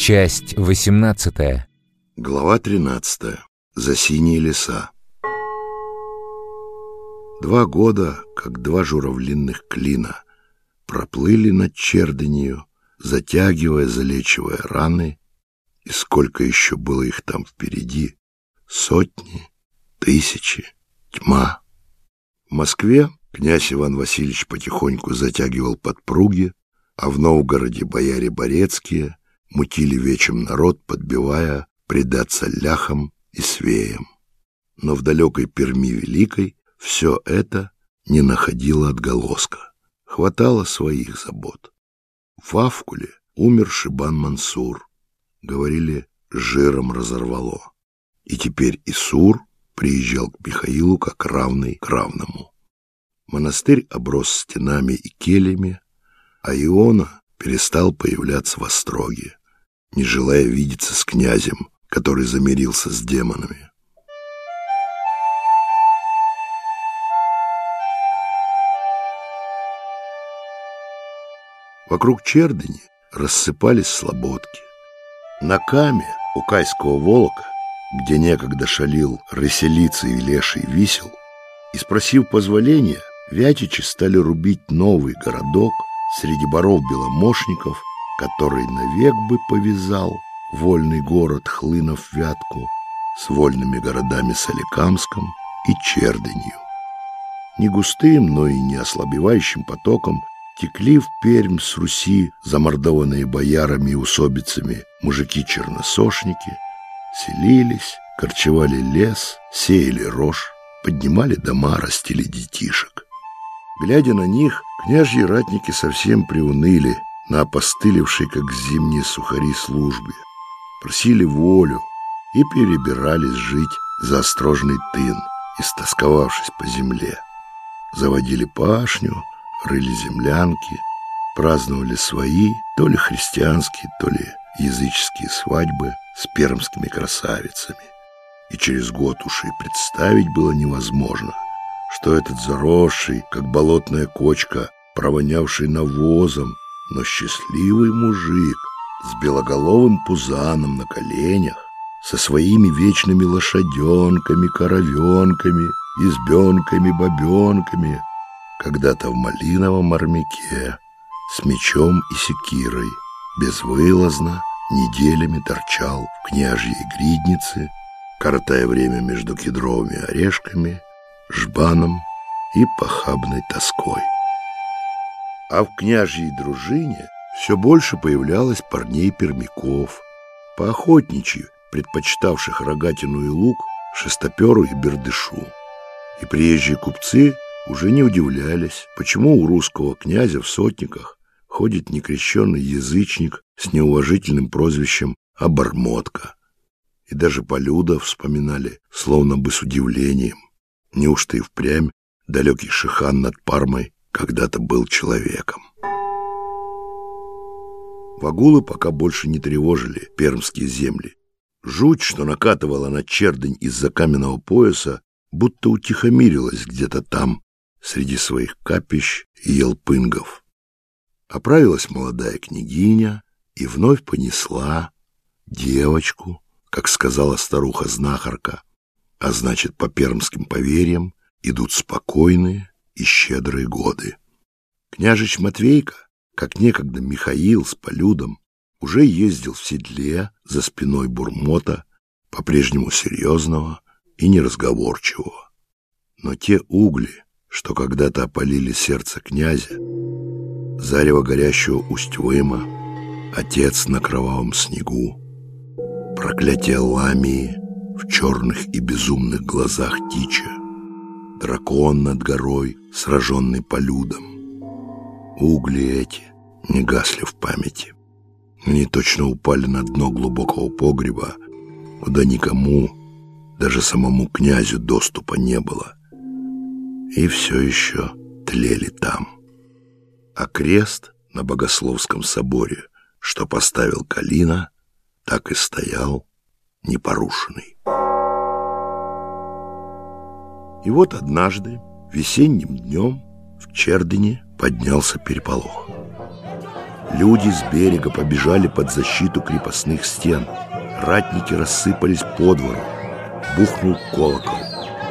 Часть 18. Глава 13. За синие леса. Два года, как два журавлинных клина, проплыли над Чердынью, затягивая, залечивая раны, и сколько еще было их там впереди, сотни, тысячи, тьма. В Москве князь Иван Васильевич потихоньку затягивал подпруги, а в Новгороде бояре Борецкие мутили вечем народ, подбивая предаться ляхам и свеям. Но в далекой Перми Великой все это не находило отголоска. Хватало своих забот. В Авкуле умер Шибан Мансур. Говорили, жиром разорвало. И теперь Исур приезжал к Михаилу как равный к равному. Монастырь оброс стенами и кельями, а Иона перестал появляться в Остроге не желая видеться с князем, который замирился с демонами. Вокруг Чердыни рассыпались слободки. На каме у Кайского волка, где некогда шалил Рыселица и Леший висел, и, спросив позволения, вятичи стали рубить новый городок среди боров-беломошников который навек бы повязал вольный город, хлынув вятку, с вольными городами Соликамском и Чердынью. Не густым, но и не ослабевающим потоком текли в Пермь с Руси замордованные боярами и усобицами мужики-черносошники, селились, корчевали лес, сеяли рожь, поднимали дома, растили детишек. Глядя на них, княжьи ратники совсем приуныли на опостылевшей, как зимние сухари, службе, просили волю и перебирались жить за острожный тын, истосковавшись по земле. Заводили пашню, рыли землянки, праздновали свои, то ли христианские, то ли языческие свадьбы с пермскими красавицами. И через год уж и представить было невозможно, что этот заросший, как болотная кочка, провонявший навозом, но счастливый мужик с белоголовым пузаном на коленях, со своими вечными лошаденками, коровенками, избенками, бабенками, когда-то в малиновом армяке, с мечом и секирой, безвылазно, неделями торчал в княжьей гриднице, коротая время между кедровыми орешками, жбаном и похабной тоской. А в княжьей дружине все больше появлялось парней-пермяков, поохотничьи, предпочитавших рогатину и лук, шестоперу и бердышу. И приезжие купцы уже не удивлялись, почему у русского князя в сотниках ходит некрещенный язычник с неуважительным прозвищем Обормотка. И даже Полюда вспоминали, словно бы с удивлением. Неужто и впрямь далекий Шихан над Пармой когда-то был человеком. Вагулы пока больше не тревожили пермские земли. Жуть, что накатывала на чердень из-за каменного пояса, будто утихомирилась где-то там, среди своих капищ и елпынгов. Оправилась молодая княгиня и вновь понесла девочку, как сказала старуха-знахарка, а значит, по пермским поверьям идут спокойные, и щедрые годы. Княжич Матвейка, как некогда Михаил с Полюдом, уже ездил в седле за спиной Бурмота, по-прежнему серьезного и неразговорчивого. Но те угли, что когда-то опалили сердце князя, зарево горящего Усть-Выма, отец на кровавом снегу, проклятие Ламии в черных и безумных глазах Тича, дракон над горой, сраженный полюдом. Угли эти не гасли в памяти. Они точно упали на дно глубокого погреба, куда никому, даже самому князю, доступа не было. И все еще тлели там. А крест на Богословском соборе, что поставил Калина, так и стоял непорушенный. И вот однажды, весенним днем, в Чердине поднялся переполох. Люди с берега побежали под защиту крепостных стен. Ратники рассыпались по двору. Бухнул колокол.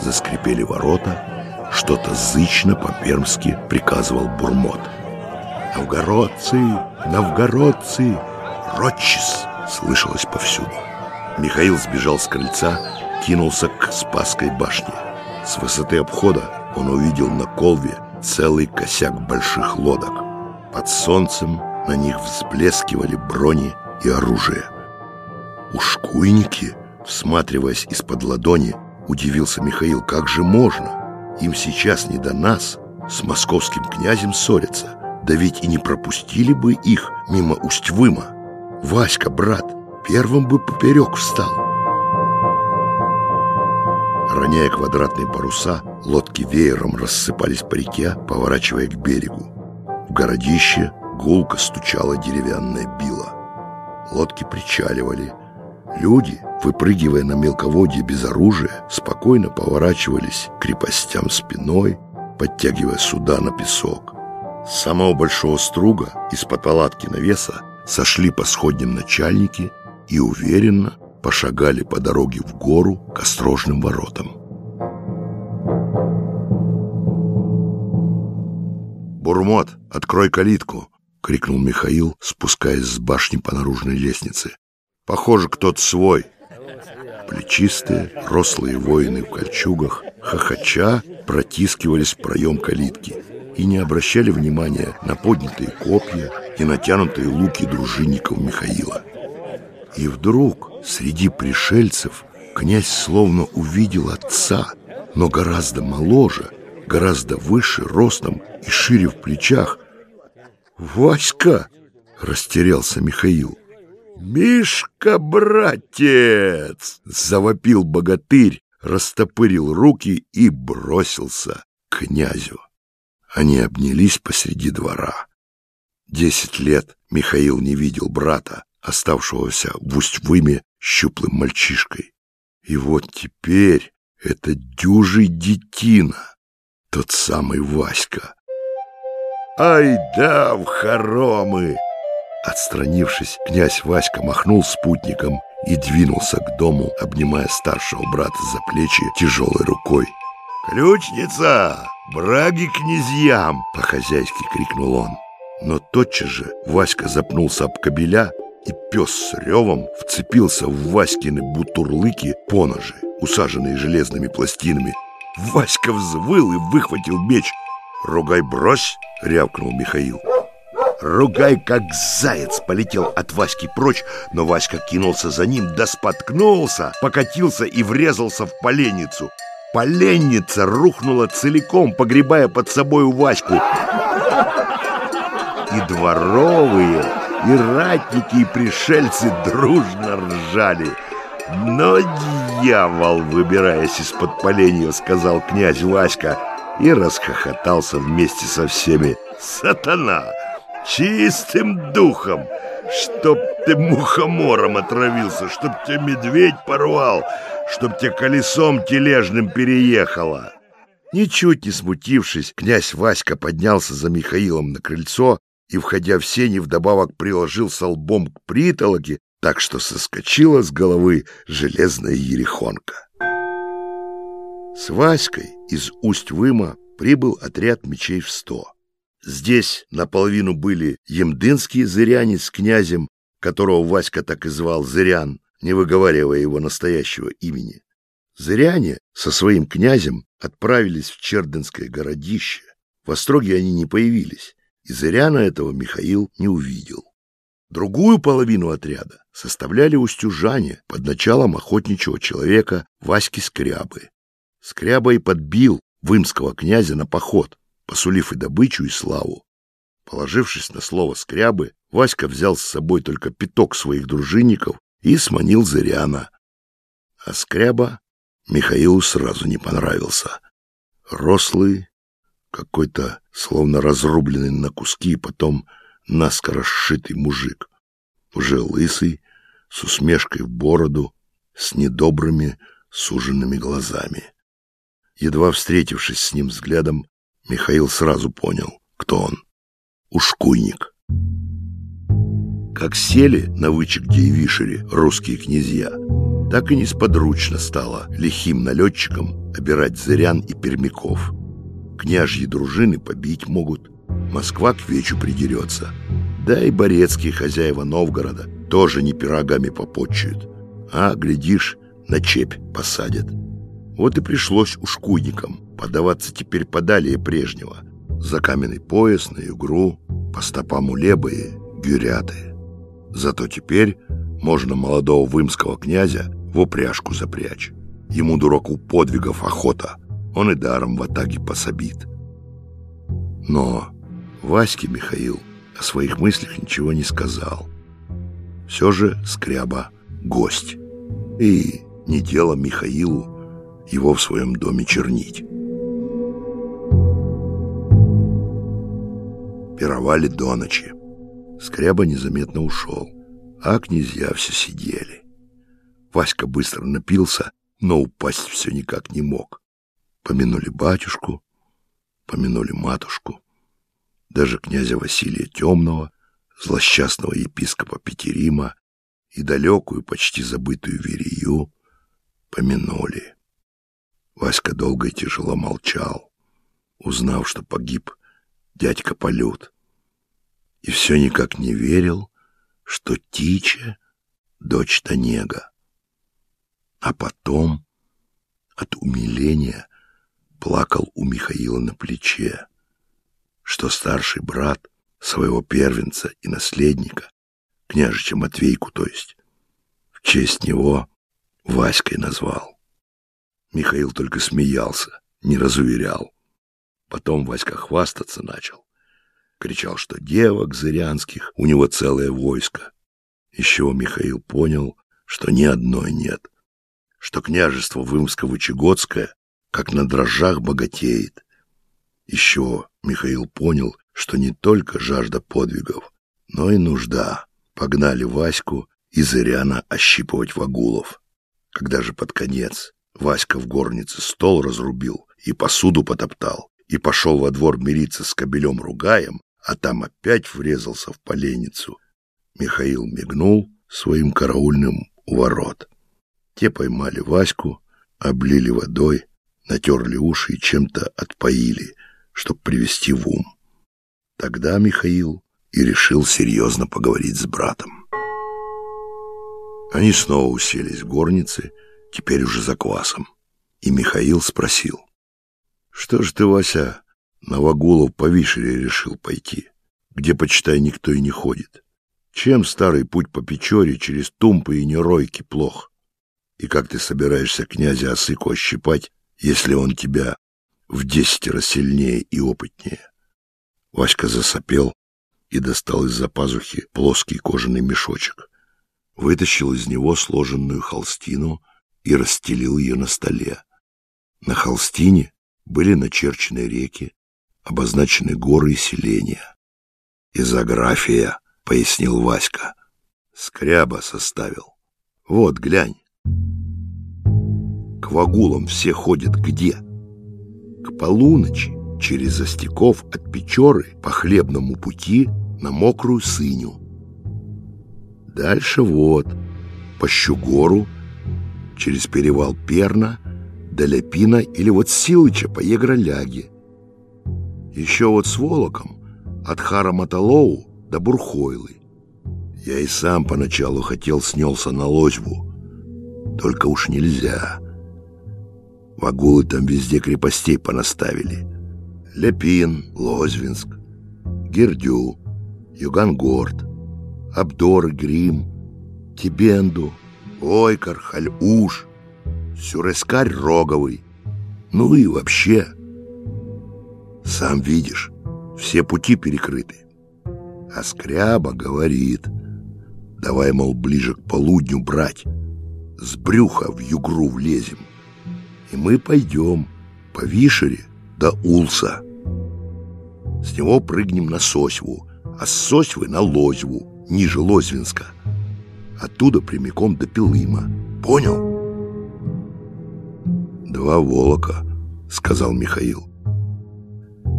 Заскрипели ворота. Что-то зычно по-пермски приказывал Бурмот. «Новгородцы! Новгородцы! Ротчис!» слышалось повсюду. Михаил сбежал с крыльца, кинулся к Спасской башне. С высоты обхода он увидел на колве целый косяк больших лодок. Под солнцем на них взблескивали брони и оружие. «Ушкуйники?» Всматриваясь из-под ладони, удивился Михаил, как же можно? Им сейчас не до нас, с московским князем ссорятся. Да ведь и не пропустили бы их мимо Усть-Выма. Васька, брат, первым бы поперек встал. Роняя квадратные паруса, лодки веером рассыпались по реке, поворачивая к берегу. В городище гулко стучала деревянная била. Лодки причаливали. Люди, выпрыгивая на мелководье без оружия, спокойно поворачивались к крепостям спиной, подтягивая суда на песок. С самого большого струга из-под палатки навеса сошли по сходням начальники и уверенно пошагали по дороге в гору к острожным воротам. «Бурмот, открой калитку!» — крикнул Михаил, спускаясь с башни по наружной лестнице. «Похоже, кто-то свой». Плечистые, рослые воины в кольчугах, хохоча, протискивались в проем калитки и не обращали внимания на поднятые копья и натянутые луки дружинников Михаила. И вдруг среди пришельцев князь словно увидел отца, но гораздо моложе, гораздо выше ростом и шире в плечах. «Васька!» — растерялся Михаил. «Мишка, братец!» — завопил богатырь, растопырил руки и бросился к князю. Они обнялись посреди двора. Десять лет Михаил не видел брата, оставшегося в Усть-Выме щуплым мальчишкой. И вот теперь это дюжий детина, тот самый Васька. «Ай да, в хоромы!» Отстранившись, князь Васька махнул спутником и двинулся к дому, обнимая старшего брата за плечи тяжелой рукой. «Ключница! Браги князьям!» — по-хозяйски крикнул он. Но тотчас же Васька запнулся об кобеля, и пес с ревом вцепился в Васькины бутурлыки поножи, усаженные железными пластинами. Васька взвыл и выхватил меч. «Ругай брось!» — рявкнул Михаил. Ругай, как заяц, полетел от Васьки прочь, но Васька кинулся за ним, да споткнулся, покатился и врезался в поленницу. Поленница рухнула целиком, погребая под собой Ваську. И дворовые, и ратники, и пришельцы дружно ржали. «Но дьявол, выбираясь из-под поленья, сказал князь Васька и расхохотался вместе со всеми. «Сатана! Чистым духом! Чтоб ты мухомором отравился, чтоб тебя медведь порвал, чтоб тебя колесом тележным переехало!» Ничуть не смутившись, князь Васька поднялся за Михаилом на крыльцо и, входя в сени, вдобавок приложился лбом к притолоке, так что соскочила с головы железная ерехонка. С Васькой из Усть-Выма прибыл отряд мечей в сто. Здесь наполовину были емдынские зыряне с князем, которого Васька так и звал Зырян, не выговаривая его настоящего имени. Зыряне со своим князем отправились в Чердынское городище. В Остроге они не появились, и Зыряна этого Михаил не увидел. Другую половину отряда составляли устюжане под началом охотничьего человека Васьки Скрябы. Скряба и подбил вымского князя на поход, посулив и добычу, и славу. Положившись на слово Скрябы, Васька взял с собой только пяток своих дружинников и сманил Зыряна. А Скряба Михаилу сразу не понравился. Рослый, какой-то словно разрубленный на куски, потом наскоро сшитый мужик. Уже лысый, с усмешкой в бороду, с недобрыми суженными глазами. Едва встретившись с ним взглядом, Михаил сразу понял, кто он. Ушкуйник. Как сели на вычегде и вишере русские князья, так и несподручно стало лихим налетчикам обирать зырян и пермяков. Княжьи дружины побить могут, Москва к вечу придерется. Да и борецкие хозяева Новгорода тоже не пирогами попотчуют, а, глядишь, на чепь посадят. Вот и пришлось ушкуйникам подаваться теперь подалее прежнего, за каменный пояс на игру, по стопам улебы гюряты. Зато теперь можно молодого вымского князя в упряжку запрячь. Ему, дураку, подвигов охота, он и даром в атаге пособит. Но Ваське Михаил о своих мыслях ничего не сказал. Все же Скряба — гость. И не дело Михаилу его в своем доме чернить. Пировали до ночи. Скряба незаметно ушел, а князья все сидели. Васька быстро напился, но упасть все никак не мог. Помянули батюшку, помянули матушку, даже князя Василия Темного, злосчастного епископа Петерима и далекую, почти забытую Верию помянули. Васька долго и тяжело молчал, узнав, что погиб дядька Полют, и все никак не верил, что Тича — дочь Танега. А потом от умиления плакал у Михаила на плече, что старший брат своего первенца и наследника, княжича Матвейку, то есть, в честь него Васькой назвал. Михаил только смеялся, не разуверял. Потом Васька хвастаться начал. Кричал, что девок зырянских у него целое войско. Еще Михаил понял, что ни одной нет, что княжество Вымсково-Чегодское как на дрожжах богатеет. Еще Михаил понял, что не только жажда подвигов, но и нужда погнали Ваську и Зыряна ощипывать вагулов. Когда же под конец Васька в горнице стол разрубил и посуду потоптал, и пошел во двор мириться с кобелем ругаем, а там опять врезался в поленницу, Михаил мигнул своим караульным у ворот. Те поймали Ваську, облили водой, натерли уши и чем-то отпоили, чтоб привести в ум. Тогда Михаил и решил серьезно поговорить с братом. Они снова уселись в горнице, теперь уже за квасом. И Михаил спросил. «Что ж ты, Вася, на Вагулов по Вишере решил пойти, где, почитай, никто и не ходит? Чем старый путь по Печоре через Тумпы и Неройки плох? И как ты собираешься князя Осыку ощипать, если он тебя в десятеро сильнее и опытнее?» Васька засопел и достал из-за пазухи плоский кожаный мешочек вытащил из него сложенную холстину и расстелил ее на столе. На холстине были начерчены реки, обозначены горы и селения. «Изография», — пояснил Васька. «Скряба составил. Вот, глянь. К вагулам все ходят где? К полуночи, через Застяков от Печоры по хлебному пути на мокрую сыню. Дальше вот, по Щугору, через перевал Перна, до Ляпина или вот Силыча по Егроляге. Еще вот с Волоком, от Хара Маталоу до Бурхойлы. Я и сам поначалу хотел снялся на лозьбу, только уж нельзя. Вагулы там везде крепостей понаставили. Ляпин, Лозвинск, Гердю, Югангорд — Абдор, Грим, Тибенду, Ойкар, Хальуш, Сюрескарь Роговый. Ну и вообще, сам видишь, все пути перекрыты. А Скряба говорит, давай, мол, ближе к полудню брать, с брюха в югру влезем. И мы пойдем по Вишере до Улса. С него прыгнем на Сосьву, а с Сосьвы на Лозьву ниже Лозвинска. Оттуда прямиком до Пилыма. Понял? «Два волока», — сказал Михаил.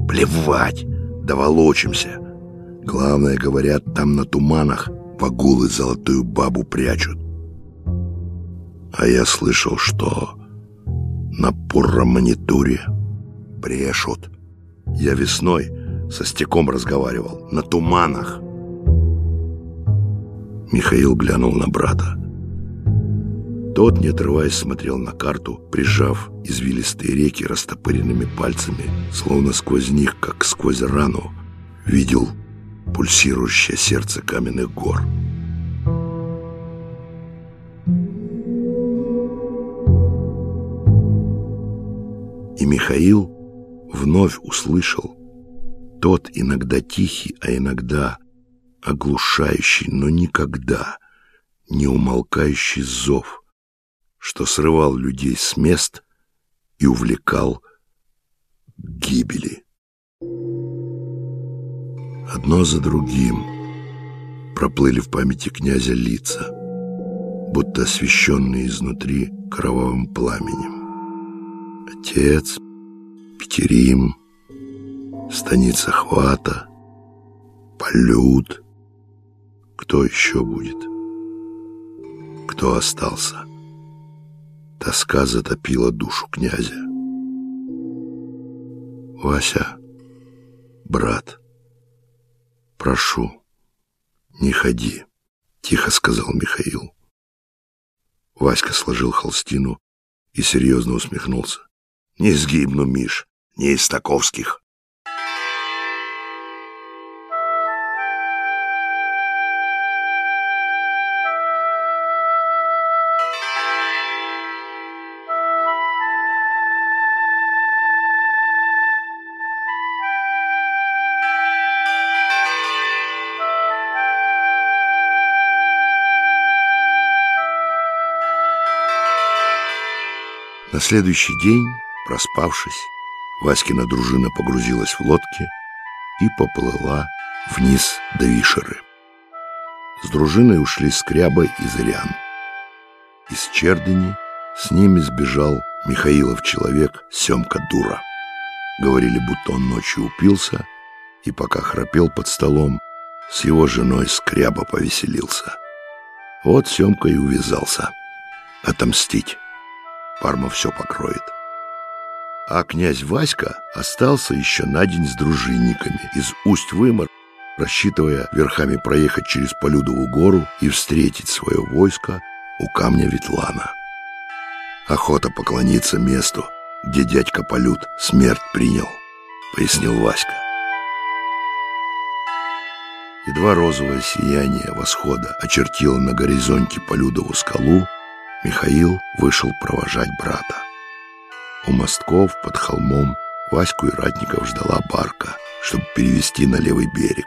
«Плевать! Доволочимся! Главное, говорят, там на туманах погулы золотую бабу прячут. А я слышал, что на пурромонитуре брешут. Я весной со стеком разговаривал, на туманах. Михаил глянул на брата. Тот, не отрываясь, смотрел на карту, прижав извилистые реки растопыренными пальцами, словно сквозь них, как сквозь рану, видел пульсирующее сердце каменных гор. Михаил вновь услышал тот иногда тихий, а иногда оглушающий, но никогда не умолкающий зов, что срывал людей с мест и увлекал к гибели. Одно за другим проплыли в памяти князя лица, будто освещенные изнутри кровавым пламенем. Отец, Петерим, станица Хвата, Полют. Кто еще будет? Кто остался? Тоска затопила душу князя. Вася, брат, прошу, не ходи, тихо сказал Михаил. Васька сложил холстину и серьезно усмехнулся. Не сгибну, Миш, не из таковских. На следующий день, проспавшись, Васькина дружина погрузилась в лодки и поплыла вниз до Вишеры. С дружиной ушли Скряба и Зырян. Из Чердени с ними сбежал Михаилов человек Семка Дура. Говорили, будто он ночью упился, и пока храпел под столом, с его женой Скряба повеселился. Вот Семка и увязался. Отомстить. Парма все покроет. А князь Васька остался еще на день с дружинниками из Усть-Вымор, рассчитывая верхами проехать через Полюдову гору и встретить свое войско у камня Ветлана. Охота поклониться месту, где дядька Полют смерть принял, пояснил Васька. Едва розовое сияние восхода очертило на горизонте Полюдову скалу, Михаил вышел провожать брата. У мостков под холмом Ваську и Ратников ждала барка, чтобы перевести на левый берег.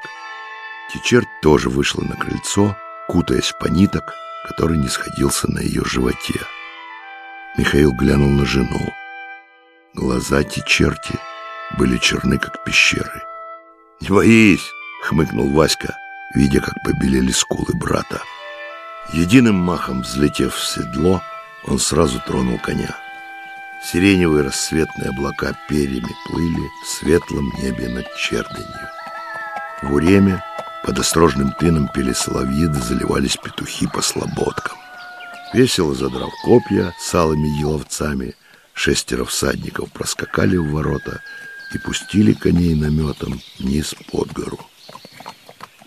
Течерт тоже вышла на крыльцо, кутаясь в пониток, который не сходился на ее животе. Михаил глянул на жену. Глаза Течерти были черны, как пещеры. «Не боись!» — хмыкнул Васька, видя, как побелели скулы брата. Единым махом взлетев в седло, он сразу тронул коня. Сиреневые рассветные облака перьями плыли в светлом небе над Черденью. В Уреме под острожным тыном пели соловьи да заливались петухи по слободкам. Весело задрав копья с алыми еловцами, шестеро всадников проскакали в ворота и пустили коней наметом вниз под гору.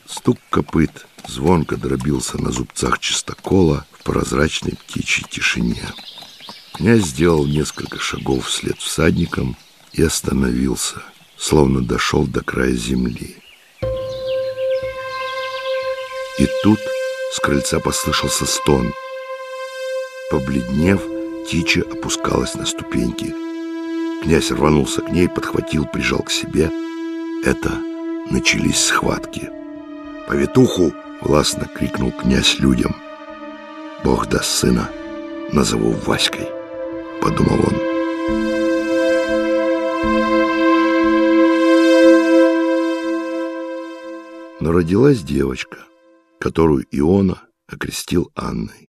Стук копыт звонко дробился на зубцах чистокола в прозрачной птичьей тишине. Князь сделал несколько шагов вслед всадникам и остановился, словно дошел до края земли. И тут с крыльца послышался стон. Побледнев, Тича опускалась на ступеньки. Князь рванулся к ней, подхватил, прижал к себе. Это начались схватки. «Повитуху!» — властно крикнул князь людям. «Бог даст сына, назову Васькой», — подумал он. Но родилась девочка, которую Иона окрестил Анной.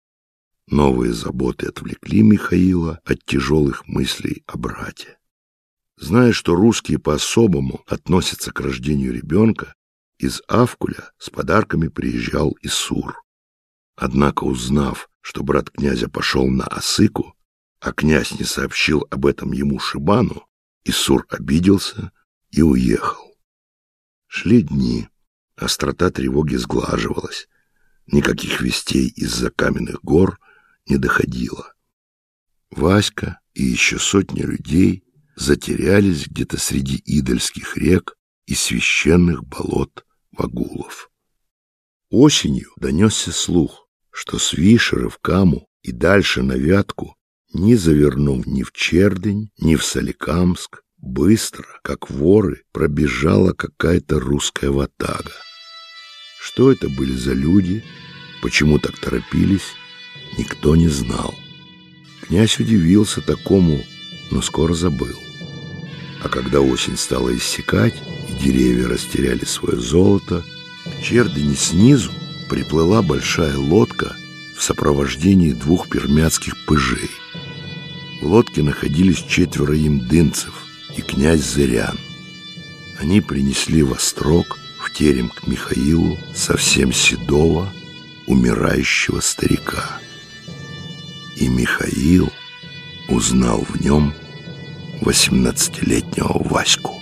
Новые заботы отвлекли Михаила от тяжелых мыслей о брате. Зная, что русские по-особому относятся к рождению ребенка, из Авкуля с подарками приезжал Исур. Однако, узнав, что брат князя пошел на Осыку, а князь не сообщил об этом ему Шибану, Исур обиделся и уехал. Шли дни, острота тревоги сглаживалась, никаких вестей из-за каменных гор не доходило. Васька и еще сотни людей затерялись где-то среди идольских рек и священных болот вагулов. Осенью донесся слух, что с Вишера в Каму и дальше на Вятку, не завернув ни в Чердень, ни в Соликамск, быстро, как воры, пробежала какая-то русская ватага. Что это были за люди, почему так торопились, никто не знал. Князь удивился такому, но скоро забыл. А когда осень стала иссякать, и деревья растеряли свое золото, к Чердыне снизу приплыла большая лодка в сопровождении двух пермяцких пыжей. Лодке находились четверо имдынцев и князь Зырян. Они принесли во строк в терем к Михаилу совсем седого, умирающего старика. И Михаил узнал в нем восемнадцатилетнего Ваську.